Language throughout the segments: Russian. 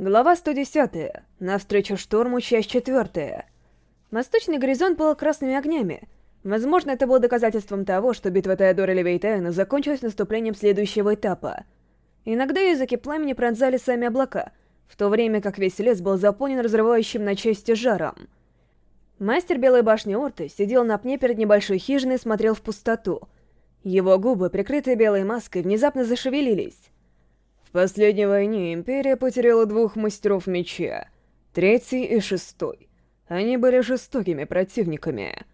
Глава 110. Навстречу шторму, часть 4. Восточный горизонт был красными огнями. Возможно, это было доказательством того, что битва Теодора Левейтайна закончилась наступлением следующего этапа. Иногда языки пламени пронзали сами облака, в то время как весь лес был заполнен разрывающим на части жаром. Мастер Белой Башни Орты сидел на пне перед небольшой хижиной и смотрел в пустоту. Его губы, прикрытые белой маской, внезапно зашевелились. В последней войне Империя потеряла двух мастеров меча, третий и шестой. Они были жестокими противниками.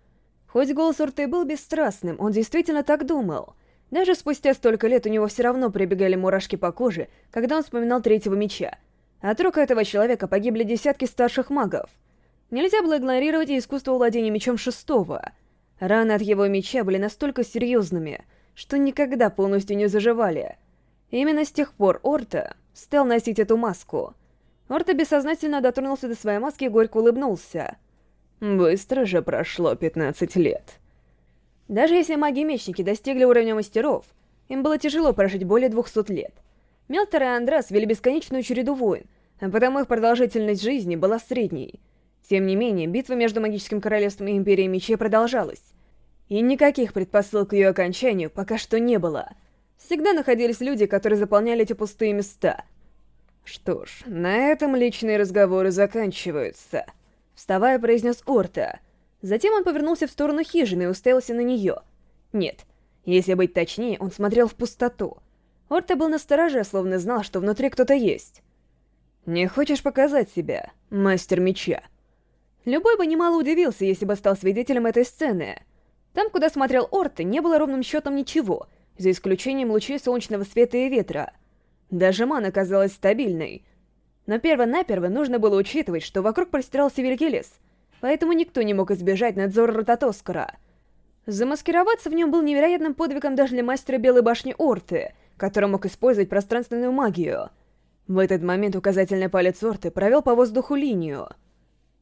Хоть голос Урты был бесстрастным, он действительно так думал. Даже спустя столько лет у него все равно прибегали мурашки по коже, когда он вспоминал третьего меча. От рук этого человека погибли десятки старших магов. Нельзя было игнорировать искусство владения мечом шестого. Раны от его меча были настолько серьезными, что никогда полностью не заживали — Именно с тех пор Орта стал носить эту маску. Орта бессознательно дотронулся до своей маски и горько улыбнулся. Быстро же прошло 15 лет. Даже если маги-мечники достигли уровня мастеров, им было тяжело прожить более 200 лет. Мелтор и Андрас вели бесконечную череду войн, а потому их продолжительность жизни была средней. Тем не менее, битва между Магическим Королевством и Империей Мечей продолжалась. И никаких предпосылок к ее окончанию пока что не было — Всегда находились люди, которые заполняли эти пустые места. Что ж, на этом личные разговоры заканчиваются. Вставая, произнес Орта. Затем он повернулся в сторону хижины и уставился на нее. Нет, если быть точнее, он смотрел в пустоту. Орта был настороже, словно знал, что внутри кто-то есть. «Не хочешь показать себя, мастер меча?» Любой бы немало удивился, если бы стал свидетелем этой сцены. Там, куда смотрел Орта, не было ровным счетом ничего — за исключением лучей солнечного света и ветра. Даже мана казалась стабильной. Но перво-наперво нужно было учитывать, что вокруг простирался лес, поэтому никто не мог избежать надзора Рототоскара. Замаскироваться в нем был невероятным подвигом даже для мастера Белой Башни Орты, который мог использовать пространственную магию. В этот момент указательный палец Орты провел по воздуху линию.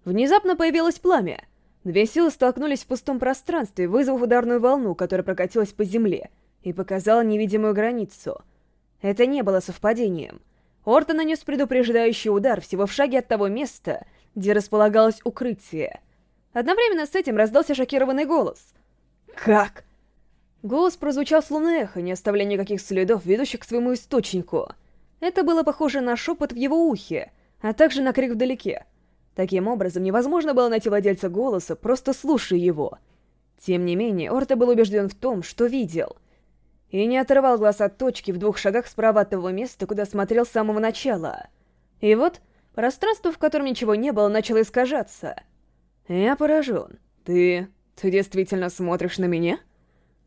Внезапно появилось пламя. Две силы столкнулись в пустом пространстве, вызвав ударную волну, которая прокатилась по земле — и показала невидимую границу. Это не было совпадением. Орта нанес предупреждающий удар всего в шаге от того места, где располагалось укрытие. Одновременно с этим раздался шокированный голос. «Как?» Голос прозвучал словно эхо, не оставляя никаких следов, ведущих к своему источнику. Это было похоже на шепот в его ухе, а также на крик вдалеке. Таким образом, невозможно было найти владельца голоса, просто слушая его. Тем не менее, Орта был убежден в том, что видел и не отрывал глаз от точки в двух шагах справа от того места, куда смотрел с самого начала. И вот, пространство, в котором ничего не было, начало искажаться. Я поражен. Ты... ты действительно смотришь на меня?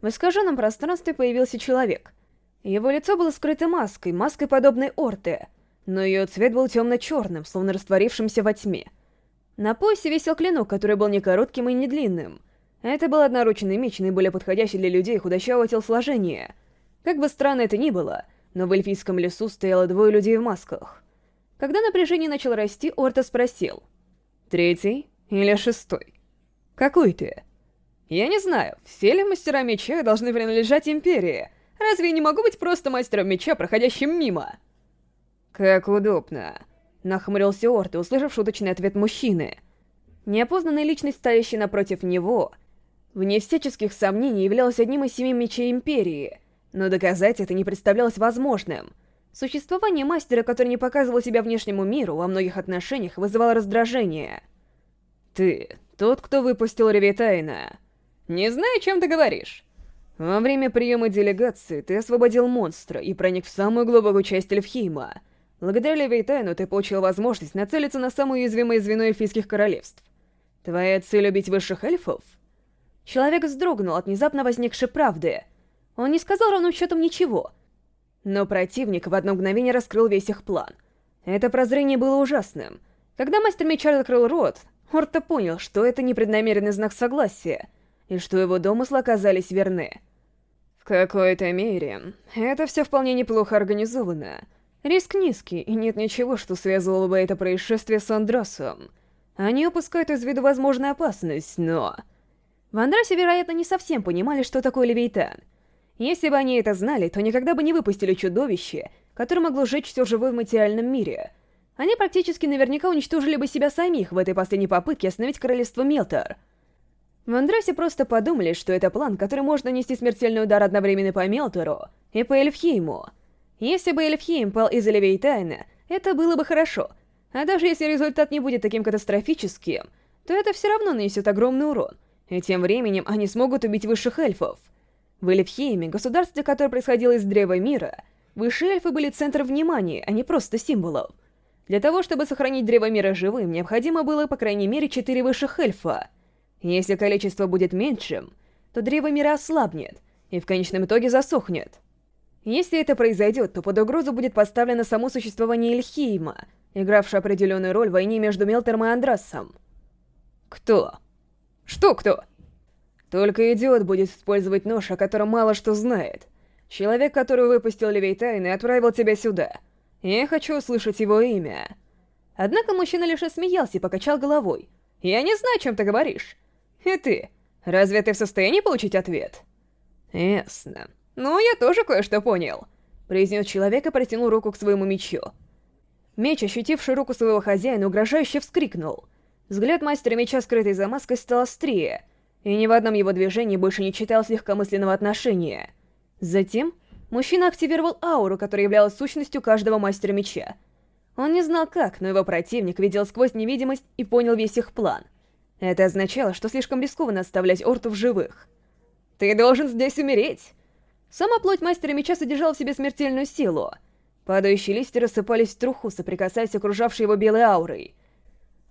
В искаженном пространстве появился человек. Его лицо было скрыто маской, маской подобной орты, но ее цвет был темно-черным, словно растворившимся во тьме. На поясе висел клинок, который был не коротким и не длинным — это был одноручный меч, наиболее подходящий для людей худощавого телосложения. Как бы странно это ни было, но в эльфийском лесу стояло двое людей в масках. Когда напряжение начало расти, Орта спросил. «Третий или шестой? Какой ты?» «Я не знаю, все ли мастера меча должны принадлежать Империи. Разве я не могу быть просто мастером меча, проходящим мимо?» «Как удобно», — нахмурился Орта, услышав шуточный ответ мужчины. Неопознанная личность, стоящая напротив него, — вне всяческих сомнений, являлась одним из семи мечей Империи, но доказать это не представлялось возможным. Существование мастера, который не показывал себя внешнему миру, во многих отношениях вызывало раздражение. «Ты тот, кто выпустил Ревитайна. Не знаю, чем ты говоришь. Во время приема делегации ты освободил монстра и проник в самую глубокую часть Эльфхейма. Благодаря Левитайну ты получил возможность нацелиться на самое уязвимое звено эльфийских королевств. Твоя цель — убить высших эльфов? Человек вздрогнул от внезапно возникшей правды. Он не сказал ровным счетом ничего. Но противник в одно мгновение раскрыл весь их план. Это прозрение было ужасным. Когда мастер меча закрыл рот, Орта понял, что это непреднамеренный знак согласия, и что его домыслы оказались верны. В какой-то мере, это все вполне неплохо организовано. Риск низкий, и нет ничего, что связывало бы это происшествие с Андросом. Они упускают из виду возможную опасность, но... В Андрасе, вероятно, не совсем понимали, что такое Левейтан. Если бы они это знали, то никогда бы не выпустили чудовище, которое могло сжечь все живое в материальном мире. они практически наверняка уничтожили бы себя самих в этой последней попытке остановить королевство Мелтор. В Андрасе просто подумали, что это план, который может нанести смертельный удар одновременно по Мелтору и по Эльфхейму. Если бы Эльфхейм пал из-за Левейтайна, это было бы хорошо. А даже если результат не будет таким катастрофическим, то это все равно нанесет огромный урон, и тем временем они смогут убить высших эльфов. В Эльфхейме, государстве, которое происходило из Древа Мира, высшие эльфы были центром внимания, а не просто символов. Для того, чтобы сохранить Древо Мира живым, необходимо было, по крайней мере, четыре высших эльфа. Если количество будет меньшим, то Древо Мира ослабнет и в конечном итоге засохнет. Если это произойдет, то под угрозу будет поставлено само существование Эльхейма, игравшее определенную роль в войне между Мелтером и Андрасом. Кто? Что кто? Только идиот будет использовать нож, о котором мало что знает. Человек, который выпустил Левейтайн и отправил тебя сюда. Я хочу услышать его имя. Однако мужчина лишь смеялся и покачал головой. Я не знаю, о чем ты говоришь. И ты? Разве ты в состоянии получить ответ? Ясно. «Ну, я тоже кое-что понял», — произнес человек и протянул руку к своему мечу. Меч, ощутивший руку своего хозяина, угрожающе вскрикнул. Взгляд мастера меча, скрытый за маской, стал острее, и ни в одном его движении больше не читалось легкомысленного отношения. Затем мужчина активировал ауру, которая являлась сущностью каждого мастера меча. Он не знал как, но его противник видел сквозь невидимость и понял весь их план. Это означало, что слишком рискованно оставлять Орту в живых. «Ты должен здесь умереть!» Сама плоть Мастера Меча содержала в себе смертельную силу. Падающие листья рассыпались в труху, соприкасаясь окружавшей его белой аурой.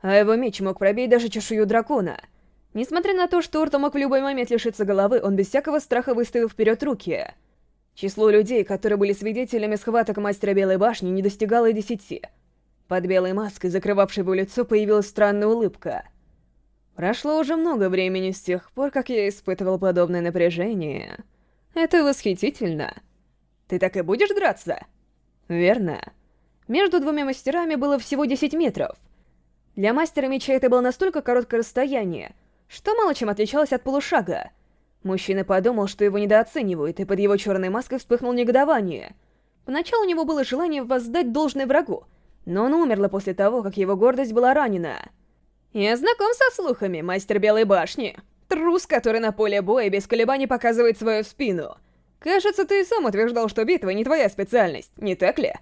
А его меч мог пробить даже чешую дракона. Несмотря на то, что Орто мог в любой момент лишиться головы, он без всякого страха выставил вперед руки. Число людей, которые были свидетелями схваток Мастера Белой Башни, не достигало десяти. Под белой маской, закрывавшей его лицо, появилась странная улыбка. Прошло уже много времени с тех пор, как я испытывал подобное напряжение... Это восхитительно. Ты так и будешь драться? Верно. Между двумя мастерами было всего 10 метров. Для мастера меча это было настолько короткое расстояние, что мало чем отличалось от полушага. Мужчина подумал, что его недооценивают, и под его черной маской вспыхнул негодование. Поначалу у него было желание воздать должное врагу, но он умерло после того, как его гордость была ранена. «Я знаком со слухами, мастер Белой Башни», Трус, который на поле боя без колебаний показывает свою спину. Кажется, ты и сам утверждал, что битва не твоя специальность, не так ли?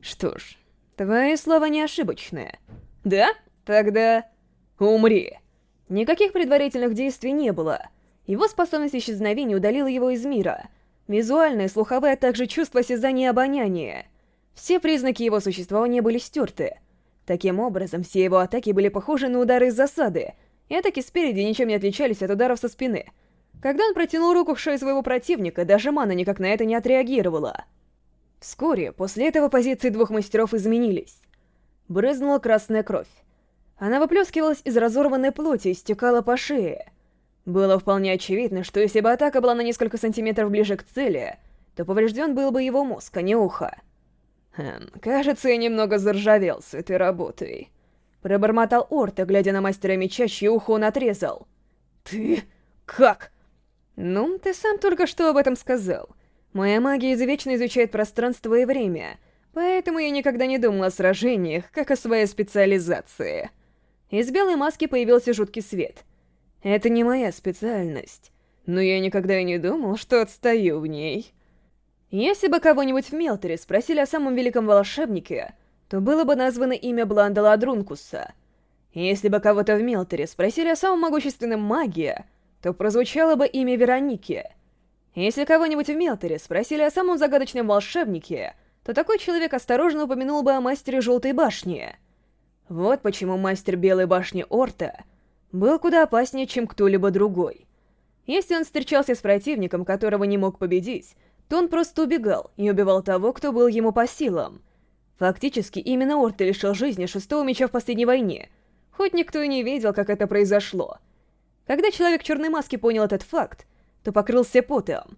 Что ж, твои слова не ошибочные. Да? Тогда... умри. Никаких предварительных действий не было. Его способность исчезновения удалила его из мира. Визуальное, слуховое, а также чувство осязания и обоняния. Все признаки его существования были стерты. Таким образом, все его атаки были похожи на удары из засады, и атаки спереди ничем не отличались от ударов со спины. Когда он протянул руку к шее своего противника, даже мана никак на это не отреагировала. Вскоре, после этого позиции двух мастеров изменились. Брызнула красная кровь. Она выплескивалась из разорванной плоти и стекала по шее. Было вполне очевидно, что если бы атака была на несколько сантиметров ближе к цели, то поврежден был бы его мозг, а не ухо. Хм, кажется, я немного заржавел с этой работой. Пробормотал Орта, глядя на мастера меча, чье ухо он отрезал. «Ты... как?» «Ну, ты сам только что об этом сказал. Моя магия извечно изучает пространство и время, поэтому я никогда не думал о сражениях, как о своей специализации». Из белой маски появился жуткий свет. «Это не моя специальность, но я никогда и не думал, что отстаю в ней». Если бы кого-нибудь в Мелтере спросили о самом великом волшебнике, то было бы названо имя Бланда Ладрункуса. Если бы кого-то в Мелтере спросили о самом могущественном маге, то прозвучало бы имя Вероники. Если кого-нибудь в Мелтере спросили о самом загадочном волшебнике, то такой человек осторожно упомянул бы о мастере Желтой Башни. Вот почему мастер Белой Башни Орта был куда опаснее, чем кто-либо другой. Если он встречался с противником, которого не мог победить, то он просто убегал и убивал того, кто был ему по силам — Фактически, именно Орта лишил жизни шестого меча в последней войне, хоть никто и не видел, как это произошло. Когда человек в черной маске понял этот факт, то покрылся потом,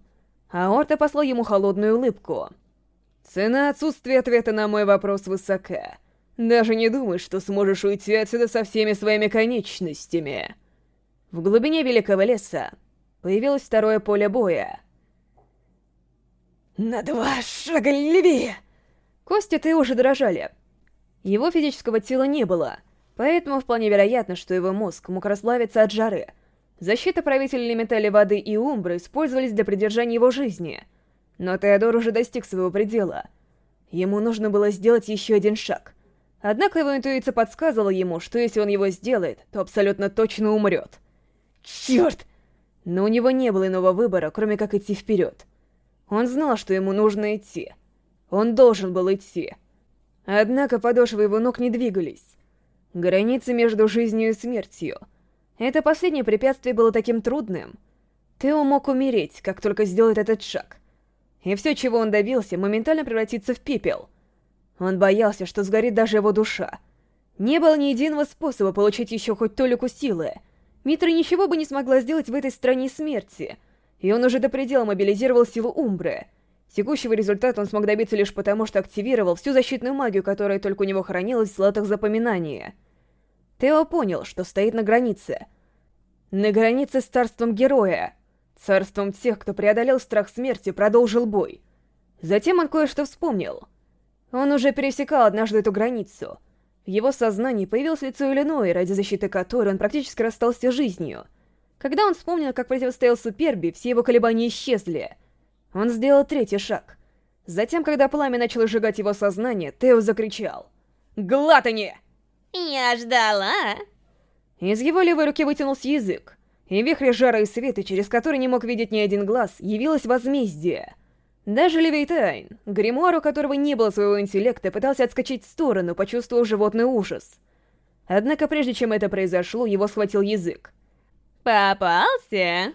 а Орта послал ему холодную улыбку. «Цена отсутствия ответа на мой вопрос высока. Даже не думай, что сможешь уйти отсюда со всеми своими конечностями». В глубине Великого Леса появилось второе поле боя. «На два шага левее!» Кости ты уже дрожали. Его физического тела не было, поэтому вполне вероятно, что его мозг мог расплавиться от жары. Защита правителей элементали воды и умбры использовались для придержания его жизни. Но Теодор уже достиг своего предела. Ему нужно было сделать еще один шаг. Однако его интуиция подсказывала ему, что если он его сделает, то абсолютно точно умрет. Черт! Но у него не было иного выбора, кроме как идти вперед. Он знал, что ему нужно идти. Он должен был идти. Однако подошвы его ног не двигались. Граница между жизнью и смертью. Это последнее препятствие было таким трудным. Тео мог умереть, как только сделает этот шаг. И все, чего он добился, моментально превратится в пепел. Он боялся, что сгорит даже его душа. Не было ни единого способа получить еще хоть толику силы. Митра ничего бы не смогла сделать в этой стране смерти. И он уже до предела мобилизировал силу Умбры — Текущего результата он смог добиться лишь потому, что активировал всю защитную магию, которая только у него хранилась в слотах запоминания. Тео понял, что стоит на границе. На границе с царством героя. Царством тех, кто преодолел страх смерти, продолжил бой. Затем он кое-что вспомнил. Он уже пересекал однажды эту границу. В его сознании появилось лицо Иллинои, ради защиты которой он практически расстался жизнью. Когда он вспомнил, как противостоял Суперби, все его колебания исчезли — он сделал третий шаг. Затем, когда пламя начало сжигать его сознание, Тео закричал. «Глатани!» «Я ждала!» Из его левой руки вытянулся язык, и вихрь жара и света, через который не мог видеть ни один глаз, явилось возмездие. Даже Левейтайн, гримуар, у которого не было своего интеллекта, пытался отскочить в сторону, почувствовав животный ужас. Однако прежде чем это произошло, его схватил язык. «Попался!»